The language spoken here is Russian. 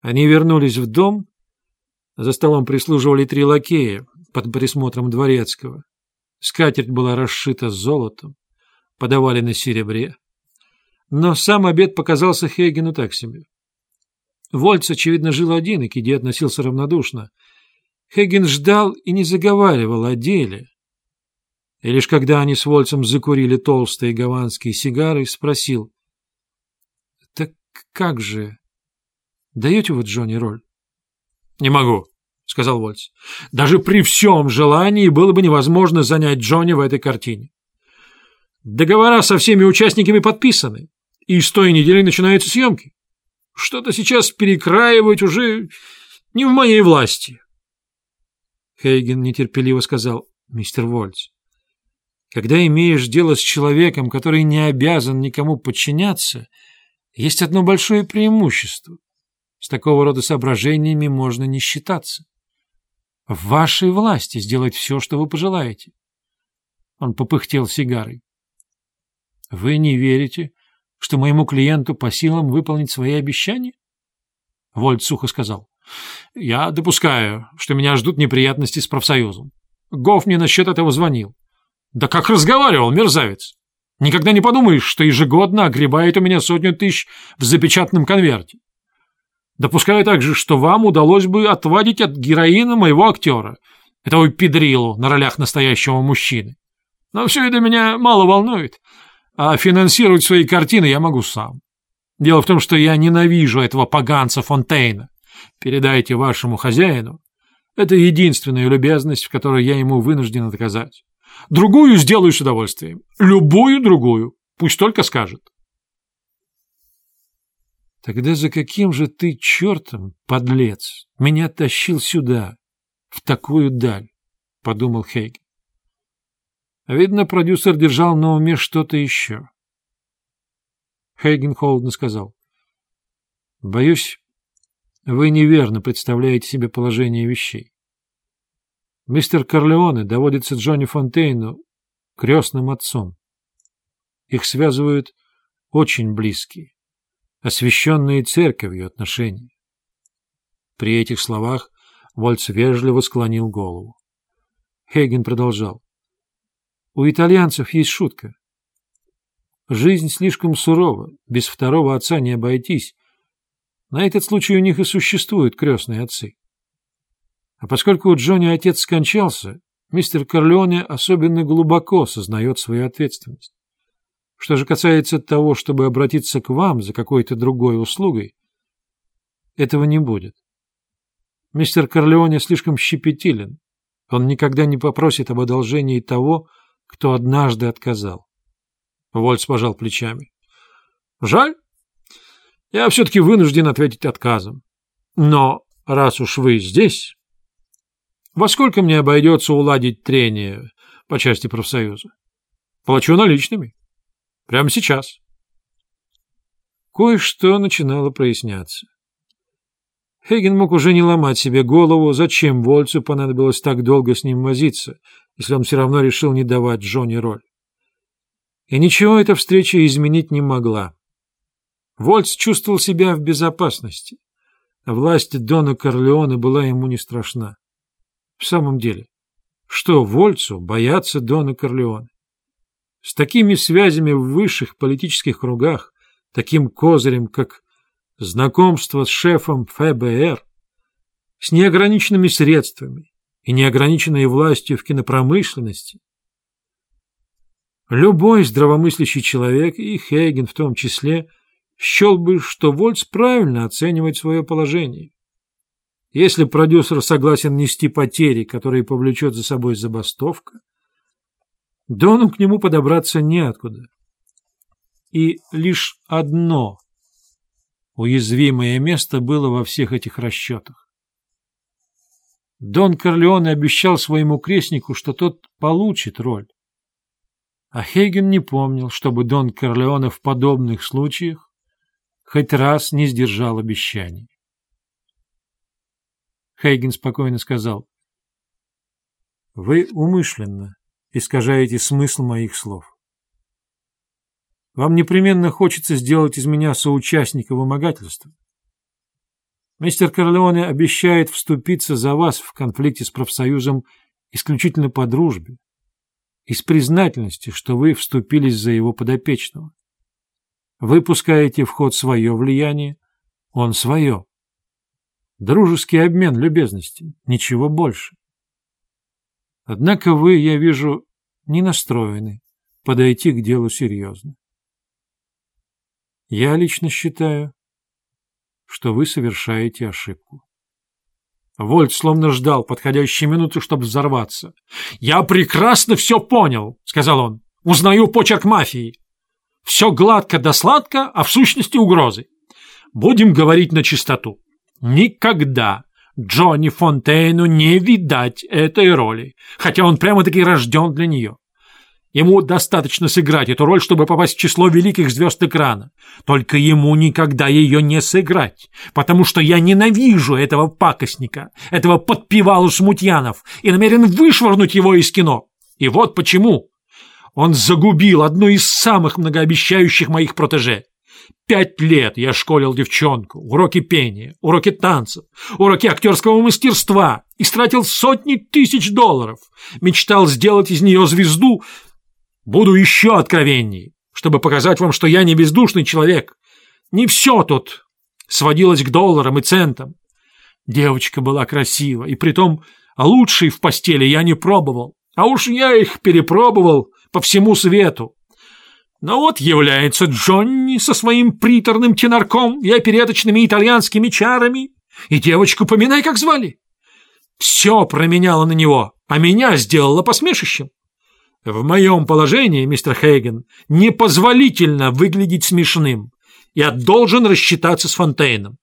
Они вернулись в дом. За столом прислуживали три лакея под присмотром дворецкого. Скатерть была расшита золотом, подавали на серебре. Но сам обед показался Хейгену так себе. Вольц, очевидно, жил один и к еде относился равнодушно. Хейген ждал и не заговаривал о деле. И лишь когда они с Вольцем закурили толстые гаванские сигары, спросил. — Так как же? Даете вы Джонни роль? — Не могу, — сказал Вольц. — Даже при всем желании было бы невозможно занять Джонни в этой картине. Договора со всеми участниками подписаны, и с той недели начинаются съемки. Что-то сейчас перекраивать уже не в моей власти. Хейген нетерпеливо сказал, мистер Вольц, когда имеешь дело с человеком, который не обязан никому подчиняться, есть одно большое преимущество. С такого рода соображениями можно не считаться. В вашей власти сделать все, что вы пожелаете. Он попыхтел сигарой. Вы не верите, что моему клиенту по силам выполнить свои обещания? Вольт сухо сказал. Я допускаю, что меня ждут неприятности с профсоюзом. Гоф мне насчет этого звонил. Да как разговаривал, мерзавец! Никогда не подумаешь, что ежегодно огребает у меня сотню тысяч в запечатанном конверте. Допускаю также, что вам удалось бы отвадить от героина моего актера, этого педрилу на ролях настоящего мужчины. Но все это меня мало волнует а финансировать свои картины я могу сам. Дело в том, что я ненавижу этого поганца Фонтейна. Передайте вашему хозяину. Это единственная любезность, в которой я ему вынужден отказать. Другую сделаю с удовольствием. Любую другую. Пусть только скажет. Тогда за каким же ты чертом, подлец, меня тащил сюда, в такую даль? — подумал Хейген. Видно, продюсер держал на уме что-то еще. Хейген холодно сказал. «Боюсь, вы неверно представляете себе положение вещей. Мистер Корлеоне доводится Джонни Фонтейну крестным отцом. Их связывают очень близкие, освященные церковью отношения. При этих словах Вольц вежливо склонил голову. Хейген продолжал. У итальянцев есть шутка. Жизнь слишком сурова, без второго отца не обойтись. На этот случай у них и существуют крестные отцы. А поскольку у Джонни отец скончался, мистер Корлеоне особенно глубоко сознает свою ответственность. Что же касается того, чтобы обратиться к вам за какой-то другой услугой, этого не будет. Мистер Корлеоне слишком щепетилен. Он никогда не попросит об одолжении того, кто однажды отказал. Вольц пожал плечами. Жаль. Я все-таки вынужден ответить отказом. Но раз уж вы здесь, во сколько мне обойдется уладить трение по части профсоюза? Плачу наличными. Прямо сейчас. Кое-что начинало проясняться. Хейген мог уже не ломать себе голову, зачем Вольцу понадобилось так долго с ним возиться, если он все равно решил не давать Джонни роль. И ничего эта встреча изменить не могла. Вольц чувствовал себя в безопасности. Власть Дона Корлеоне была ему не страшна. В самом деле, что Вольцу бояться Дона Корлеоне? С такими связями в высших политических кругах, таким козырем, как знакомство с шефом ФБР, с неограниченными средствами и неограниченной властью в кинопромышленности, любой здравомыслящий человек, и Хейген в том числе, счел бы, что Вольц правильно оценивает свое положение. Если продюсер согласен нести потери, которые повлечет за собой забастовка, Дону к нему подобраться неоткуда. И лишь одно Уязвимое место было во всех этих расчетах. Дон Корлеоне обещал своему крестнику, что тот получит роль. А Хейген не помнил, чтобы Дон Корлеоне в подобных случаях хоть раз не сдержал обещаний. Хейген спокойно сказал, «Вы умышленно искажаете смысл моих слов. Вам непременно хочется сделать из меня соучастника вымогательства. Мистер Корлеоне обещает вступиться за вас в конфликте с профсоюзом исключительно по дружбе, из признательности, что вы вступились за его подопечного. Вы пускаете в ход свое влияние, он свое. Дружеский обмен любезностей, ничего больше. Однако вы, я вижу, не настроены подойти к делу серьезно. Я лично считаю, что вы совершаете ошибку. Вольт словно ждал подходящей минуты, чтобы взорваться. «Я прекрасно все понял», — сказал он. «Узнаю почерк мафии. Все гладко да сладко, а в сущности угрозы. Будем говорить на чистоту. Никогда Джонни Фонтейну не видать этой роли, хотя он прямо-таки рожден для нее. Ему достаточно сыграть эту роль, чтобы попасть в число великих звезд экрана. Только ему никогда ее не сыграть, потому что я ненавижу этого пакостника, этого подпевалу смутьянов и намерен вышвырнуть его из кино. И вот почему. Он загубил одну из самых многообещающих моих протеже. Пять лет я школил девчонку, уроки пения, уроки танцев, уроки актерского мастерства, истратил сотни тысяч долларов, мечтал сделать из нее звезду, Буду еще откровенней, чтобы показать вам, что я не бездушный человек. Не все тут сводилось к долларам и центам. Девочка была красива, и притом лучшей в постели я не пробовал, а уж я их перепробовал по всему свету. Но вот является Джонни со своим приторным тенарком и опереточными итальянскими чарами, и девочку поминай, как звали. Все променяло на него, а меня сделало посмешищем. В моем положении, мистер Хейген, непозволительно выглядеть смешным. Я должен рассчитаться с Фонтейном.